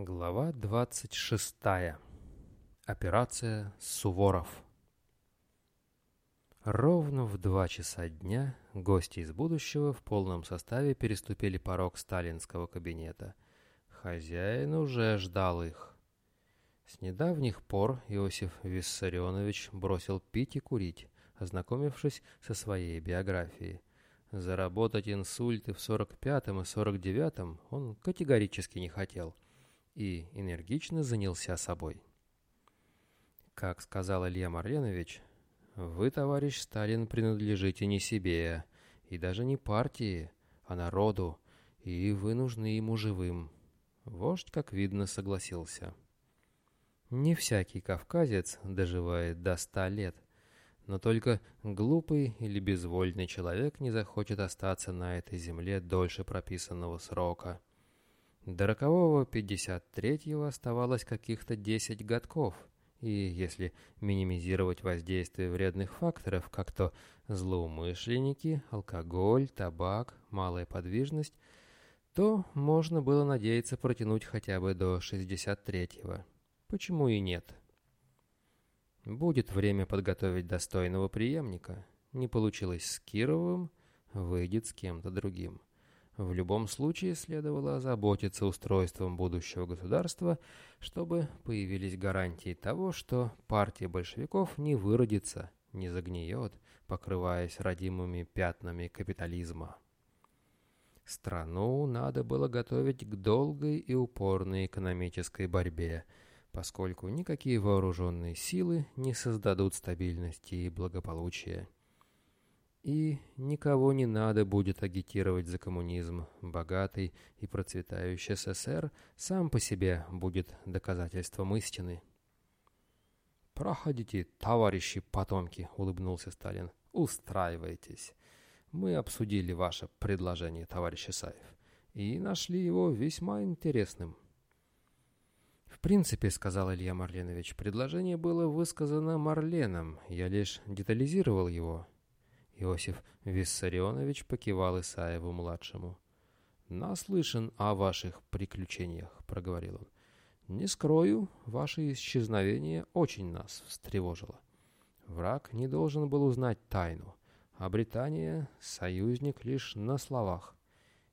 Глава 26. Операция «Суворов». Ровно в два часа дня гости из будущего в полном составе переступили порог сталинского кабинета. Хозяин уже ждал их. С недавних пор Иосиф Виссарионович бросил пить и курить, ознакомившись со своей биографией. Заработать инсульты в 45-м и 49-м он категорически не хотел и энергично занялся собой. Как сказал Илья Марленович, вы, товарищ Сталин, принадлежите не себе, и даже не партии, а народу, и вы нужны ему живым. Вождь, как видно, согласился. Не всякий кавказец доживает до ста лет – но только глупый или безвольный человек не захочет остаться на этой земле дольше прописанного срока. До рокового 53-го оставалось каких-то 10 годков, и если минимизировать воздействие вредных факторов, как то злоумышленники, алкоголь, табак, малая подвижность, то можно было надеяться протянуть хотя бы до 63-го. Почему и нет? Будет время подготовить достойного преемника. Не получилось с Кировым, выйдет с кем-то другим. В любом случае следовало озаботиться устройством будущего государства, чтобы появились гарантии того, что партия большевиков не выродится, не загниет, покрываясь родимыми пятнами капитализма. Страну надо было готовить к долгой и упорной экономической борьбе – поскольку никакие вооруженные силы не создадут стабильности и благополучия. И никого не надо будет агитировать за коммунизм. Богатый и процветающий СССР сам по себе будет доказательством истины. «Проходите, товарищи потомки», — улыбнулся Сталин. «Устраивайтесь. Мы обсудили ваше предложение, товарищ Исаев, и нашли его весьма интересным». «В принципе, — сказал Илья Марленович, — предложение было высказано Марленом, я лишь детализировал его». Иосиф Виссарионович покивал Исаеву-младшему. «Наслышан о ваших приключениях», — проговорил он. «Не скрою, ваше исчезновение очень нас встревожило. Враг не должен был узнать тайну, а Британия — союзник лишь на словах.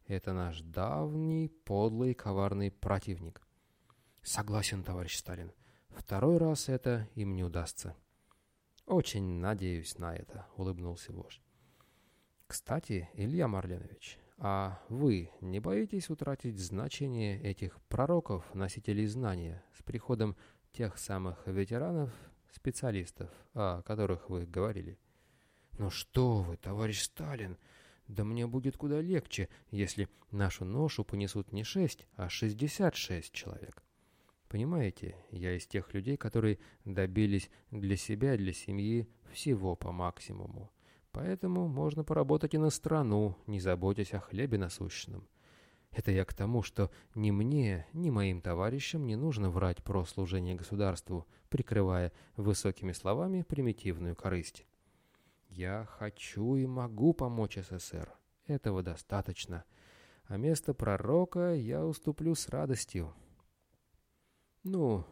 Это наш давний, подлый, коварный противник. Согласен, товарищ Сталин. Второй раз это им не удастся. Очень надеюсь на это, улыбнулся вождь. Кстати, Илья Марленович, а вы не боитесь утратить значение этих пророков, носителей знания, с приходом тех самых ветеранов, специалистов, о которых вы говорили? Ну что вы, товарищ Сталин, да мне будет куда легче, если нашу ношу понесут не шесть, а шестьдесят шесть человек. Понимаете, я из тех людей, которые добились для себя, для семьи всего по максимуму. Поэтому можно поработать и на страну, не заботясь о хлебе насущном. Это я к тому, что ни мне, ни моим товарищам не нужно врать про служение государству, прикрывая высокими словами примитивную корысть. Я хочу и могу помочь СССР. Этого достаточно. А место пророка я уступлю с радостью. «Ну,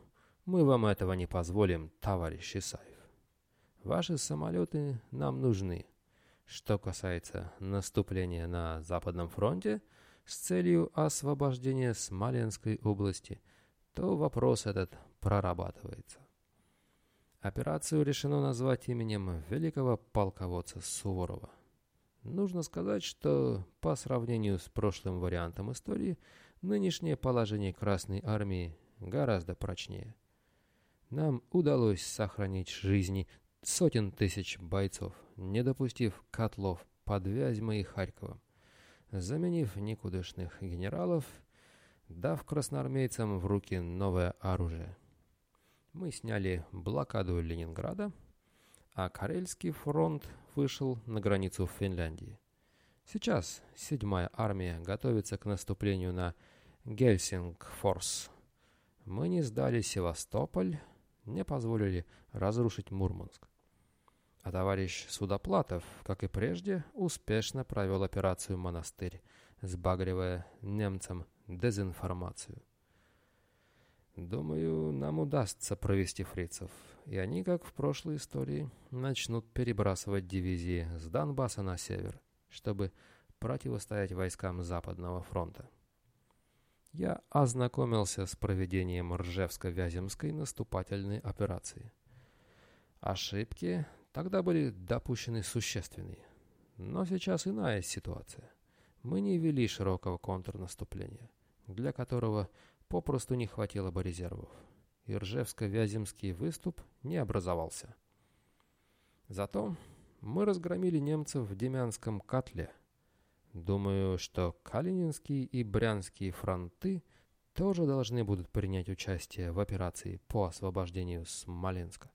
мы вам этого не позволим, товарищ Исаев. Ваши самолеты нам нужны. Что касается наступления на Западном фронте с целью освобождения Смоленской области, то вопрос этот прорабатывается. Операцию решено назвать именем великого полководца Суворова. Нужно сказать, что по сравнению с прошлым вариантом истории, нынешнее положение Красной Армии гораздо прочнее. Нам удалось сохранить жизни сотен тысяч бойцов, не допустив котлов под Вязьмой и Харьковом, заменив никудышных генералов, дав красноармейцам в руки новое оружие. Мы сняли блокаду Ленинграда, а Карельский фронт вышел на границу Финляндии. Сейчас седьмая армия готовится к наступлению на Гельсингфорс, мы не сдали Севастополь, не позволили разрушить Мурманск. А товарищ Судоплатов, как и прежде, успешно провел операцию «Монастырь», сбагривая немцам дезинформацию. Думаю, нам удастся провести фрицев, и они, как в прошлой истории, начнут перебрасывать дивизии с Донбасса на север, чтобы противостоять войскам Западного фронта. Я ознакомился с проведением Ржевско-Вяземской наступательной операции. Ошибки тогда были допущены существенные, но сейчас иная ситуация. Мы не вели широкого контрнаступления, для которого попросту не хватило бы резервов, и Ржевско-Вяземский выступ не образовался. Зато мы разгромили немцев в Демянском котле. Думаю, что Калининский и Брянские фронты тоже должны будут принять участие в операции по освобождению Смоленска.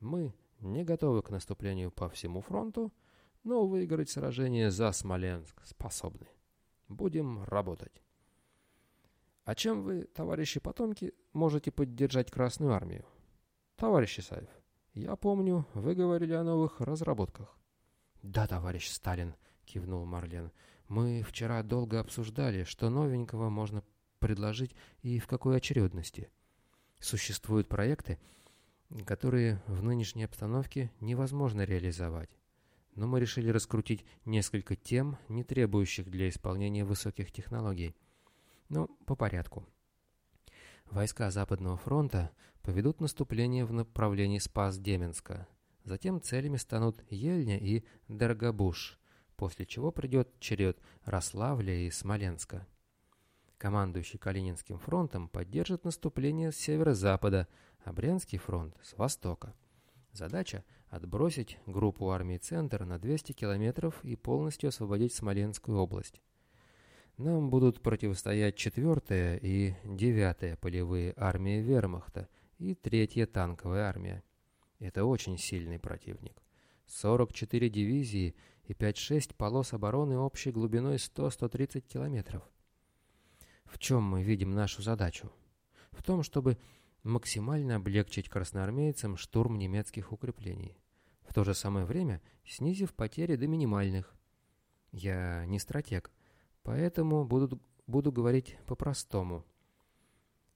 Мы не готовы к наступлению по всему фронту, но выиграть сражение за Смоленск способны. Будем работать. А чем вы, товарищи потомки, можете поддержать Красную Армию? Товарищ Исаев, я помню, вы говорили о новых разработках. Да, товарищ Сталин, кивнул Марлен. Мы вчера долго обсуждали, что новенького можно предложить и в какой очередности. Существуют проекты, которые в нынешней обстановке невозможно реализовать. Но мы решили раскрутить несколько тем, не требующих для исполнения высоких технологий. Но ну, по порядку. Войска Западного фронта поведут наступление в направлении Спас-Деменска. Затем целями станут Ельня и Дорогобуш, после чего придет черед Рославля и Смоленска. Командующий Калининским фронтом поддержит наступление с северо-запада, а Брянский фронт – с востока. Задача – отбросить группу армий «Центр» на 200 километров и полностью освободить Смоленскую область. Нам будут противостоять 4-я и 9-я полевые армии вермахта и 3-я танковая армия. Это очень сильный противник. 44 дивизии и 5-6 полос обороны общей глубиной 100-130 километров. В чем мы видим нашу задачу? В том, чтобы максимально облегчить красноармейцам штурм немецких укреплений, в то же самое время снизив потери до минимальных. Я не стратег, поэтому буду, буду говорить по-простому.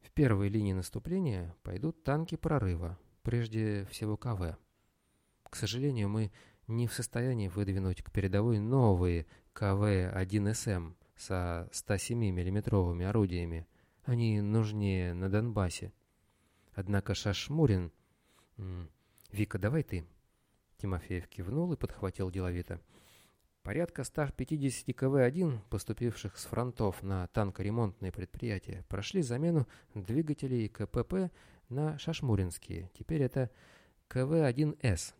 В первой линии наступления пойдут танки прорыва, прежде всего КВ. К сожалению, мы не в состоянии выдвинуть к передовой новые КВ-1СМ со 107 миллиметровыми орудиями. Они нужнее на Донбассе. Однако Шашмурин... «Вика, давай ты». Тимофеев кивнул и подхватил деловито. Порядка 150 КВ-1, поступивших с фронтов на танкоремонтные предприятия, прошли замену двигателей КПП на шашмуринские. Теперь это КВ-1С.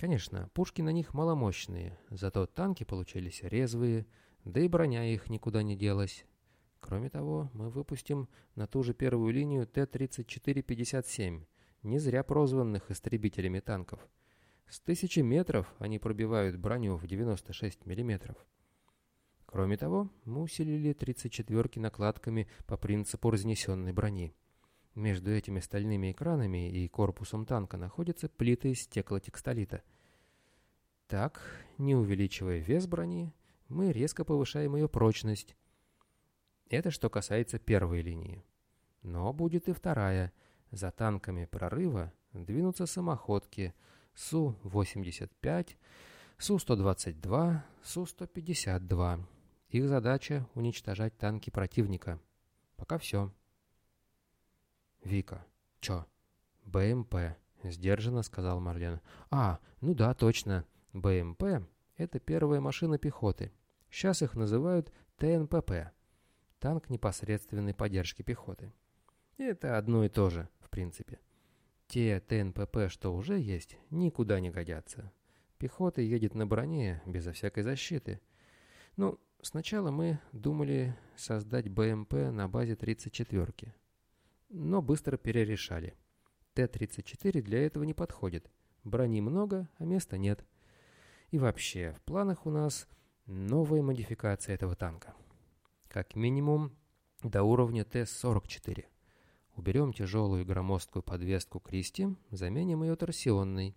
Конечно, пушки на них маломощные, зато танки получились резвые, да и броня их никуда не делась. Кроме того, мы выпустим на ту же первую линию Т-34-57, не зря прозванных истребителями танков. С тысячи метров они пробивают броню в 96 мм. Кроме того, мы усилили 34-ки накладками по принципу разнесенной брони. Между этими стальными экранами и корпусом танка находятся плиты из стеклотекстолита. Так, не увеличивая вес брони, мы резко повышаем ее прочность, это что касается первой линии. Но будет и вторая. За танками прорыва двинутся самоходки Су-85, Су-122, Су-152. Их задача — уничтожать танки противника. Пока все. «Вика, чё?» «БМП», — сдержанно сказал Марлен. «А, ну да, точно. БМП — это первая машина пехоты. Сейчас их называют ТНПП танк непосредственной поддержки пехоты. Это одно и то же, в принципе. Те ТНПП, что уже есть, никуда не годятся. Пехота едет на броне, безо всякой защиты. Ну, сначала мы думали создать БМП на базе 34-ки. Но быстро перерешали. Т-34 для этого не подходит. Брони много, а места нет. И вообще, в планах у нас новая модификация этого танка. Как минимум до уровня Т-44. Уберем тяжелую громоздкую подвеску Кристи, заменим ее торсионной.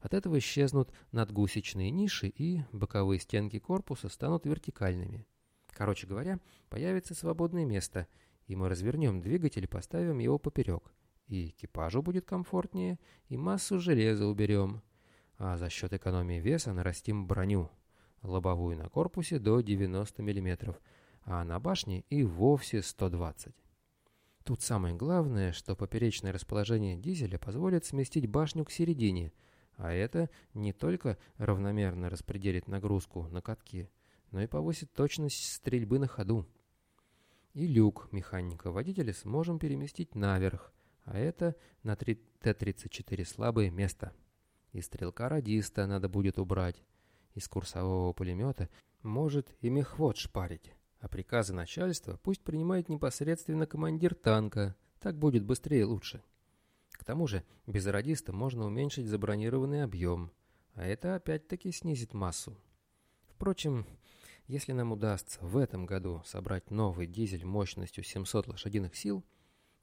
От этого исчезнут надгусечные ниши и боковые стенки корпуса станут вертикальными. Короче говоря, появится свободное место, и мы развернем двигатель и поставим его поперек. И экипажу будет комфортнее, и массу железа уберем. А за счет экономии веса нарастим броню. Лобовую на корпусе до 90 мм, а на башне и вовсе 120 Тут самое главное, что поперечное расположение дизеля позволит сместить башню к середине, а это не только равномерно распределит нагрузку на катки, но и повысит точность стрельбы на ходу. И люк механика-водителя сможем переместить наверх, а это на Т-34 слабое место. И стрелка-радиста надо будет убрать. Из курсового пулемета может и мехвод шпарить. А приказы начальства пусть принимает непосредственно командир танка, так будет быстрее и лучше. К тому же, без радиста можно уменьшить забронированный объем, а это опять-таки снизит массу. Впрочем, если нам удастся в этом году собрать новый дизель мощностью 700 лошадиных сил,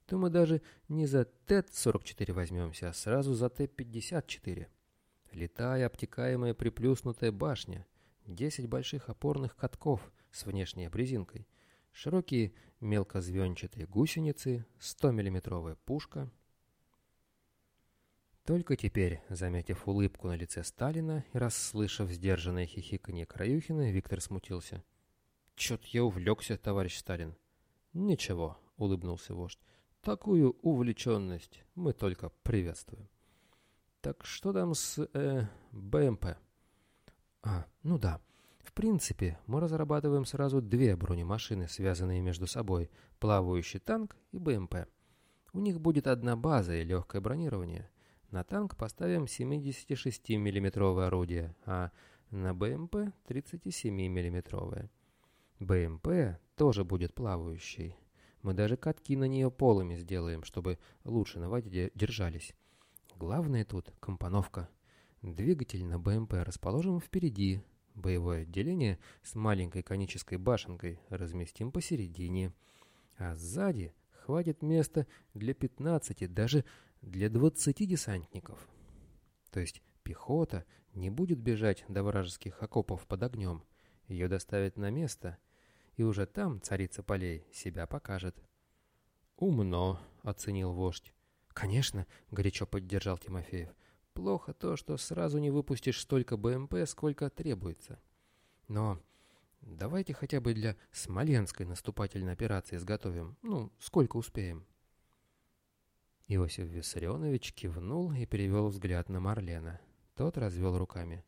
то мы даже не за ТЭТ-44 возьмемся, а сразу за Т-54. Летая обтекаемая приплюснутая башня, 10 больших опорных катков – с внешней обрезинкой, широкие мелкозвенчатые гусеницы, 100-миллиметровая пушка. Только теперь, заметив улыбку на лице Сталина и расслышав сдержанное хихиканье Краюхина, Виктор смутился. «Чё-то я увлекся, товарищ Сталин». «Ничего», — улыбнулся вождь. «Такую увлеченность мы только приветствуем». «Так что там с э, БМП?» «А, ну да. В принципе, мы разрабатываем сразу две бронемашины, связанные между собой, плавающий танк и БМП. У них будет одна база и легкое бронирование. На танк поставим 76 миллиметровое орудие, а на БМП 37 миллиметровое. БМП тоже будет плавающий. Мы даже катки на нее полыми сделаем, чтобы лучше на воде держались. Главное тут компоновка. Двигатель на БМП расположим впереди, Боевое отделение с маленькой конической башенкой разместим посередине, а сзади хватит места для 15, даже для 20 десантников. То есть пехота не будет бежать до вражеских окопов под огнем, ее доставят на место, и уже там царица полей себя покажет. «Умно», — оценил вождь. «Конечно», — горячо поддержал Тимофеев. Плохо то, что сразу не выпустишь столько БМП, сколько требуется. Но давайте хотя бы для Смоленской наступательной операции изготовим. Ну, сколько успеем. Иосиф Виссарионович кивнул и перевел взгляд на Марлена. Тот развел руками.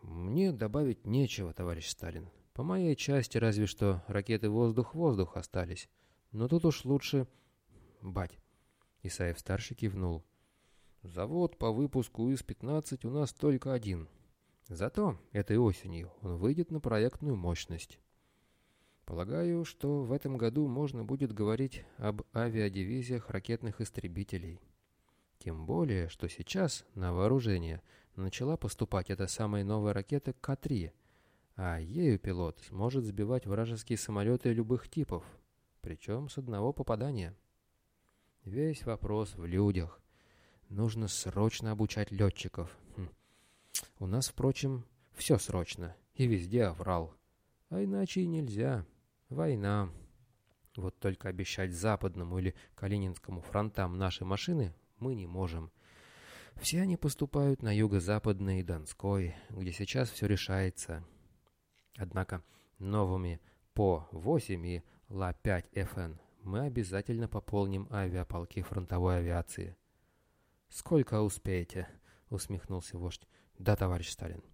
«Мне добавить нечего, товарищ Сталин. По моей части разве что ракеты воздух-воздух остались. Но тут уж лучше... Бать!» Исаев-старший кивнул. Завод по выпуску ИС-15 у нас только один. Зато этой осенью он выйдет на проектную мощность. Полагаю, что в этом году можно будет говорить об авиадивизиях ракетных истребителей. Тем более, что сейчас на вооружение начала поступать эта самая новая ракета К-3, а ею пилот сможет сбивать вражеские самолеты любых типов, причем с одного попадания. Весь вопрос в людях. Нужно срочно обучать летчиков. Хм. У нас, впрочем, все срочно, и везде оврал. А иначе и нельзя. Война. Вот только обещать Западному или Калининскому фронтам наши машины мы не можем. Все они поступают на юго-западный Донской, где сейчас все решается. Однако новыми ПО-8 и Ла-5ФН мы обязательно пополним авиаполки фронтовой авиации. «Сколько успеете?» — усмехнулся вождь. «Да, товарищ Сталин».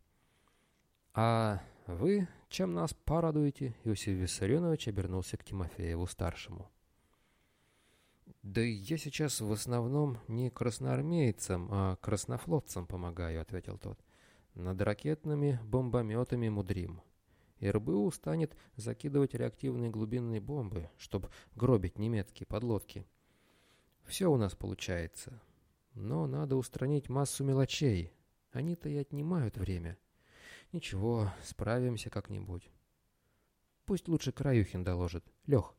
«А вы чем нас порадуете?» Иосиф Виссарионович обернулся к Тимофееву-старшему. «Да я сейчас в основном не красноармейцам, а краснофлотцам помогаю», — ответил тот. «Над ракетными бомбометами мудрим. РБУ станет закидывать реактивные глубинные бомбы, чтобы гробить немецкие подлодки. Все у нас получается. Но надо устранить массу мелочей. Они-то и отнимают время. Ничего, справимся как-нибудь. Пусть лучше Краюхин доложит. Лех.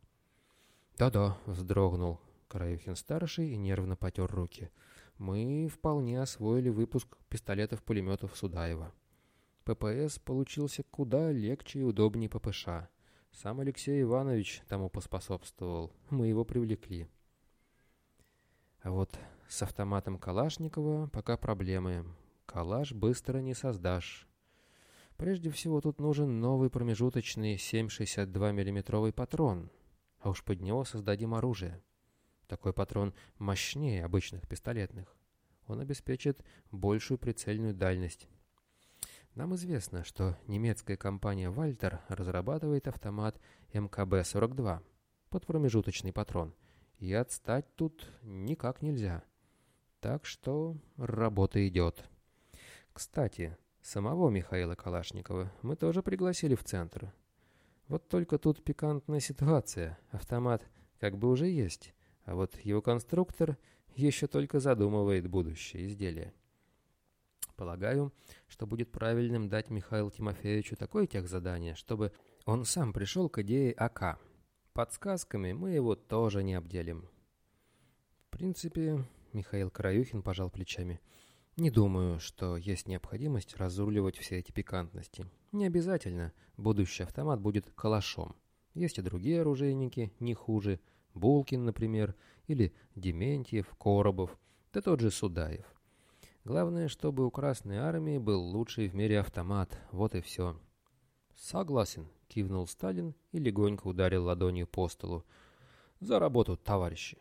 Да-да, вздрогнул Краюхин-старший и нервно потер руки. Мы вполне освоили выпуск пистолетов-пулеметов Судаева. ППС получился куда легче и удобнее ППШ. Сам Алексей Иванович тому поспособствовал. Мы его привлекли. А вот с автоматом Калашникова пока проблемы. Калаш быстро не создашь. Прежде всего тут нужен новый промежуточный 7,62 миллиметровый патрон, а уж под него создадим оружие. Такой патрон мощнее обычных пистолетных. Он обеспечит большую прицельную дальность. Нам известно, что немецкая компания «Вальтер» разрабатывает автомат МКБ-42 под промежуточный патрон, и отстать тут никак нельзя. Так что работа идет. Кстати, самого Михаила Калашникова мы тоже пригласили в центр. Вот только тут пикантная ситуация. Автомат как бы уже есть, а вот его конструктор еще только задумывает будущее изделие. Полагаю, что будет правильным дать Михаилу Тимофеевичу такое техзадание, чтобы он сам пришел к идее АК. Подсказками мы его тоже не обделим. В принципе, Михаил Краюхин пожал плечами. Не думаю, что есть необходимость разруливать все эти пикантности. Не обязательно будущий автомат будет калашом. Есть и другие оружейники, не хуже. Булкин, например, или Дементьев, Коробов, да тот же Судаев. Главное, чтобы у Красной Армии был лучший в мире автомат. Вот и все. «Согласен», — кивнул Сталин и легонько ударил ладонью по столу. «За работу, товарищи!»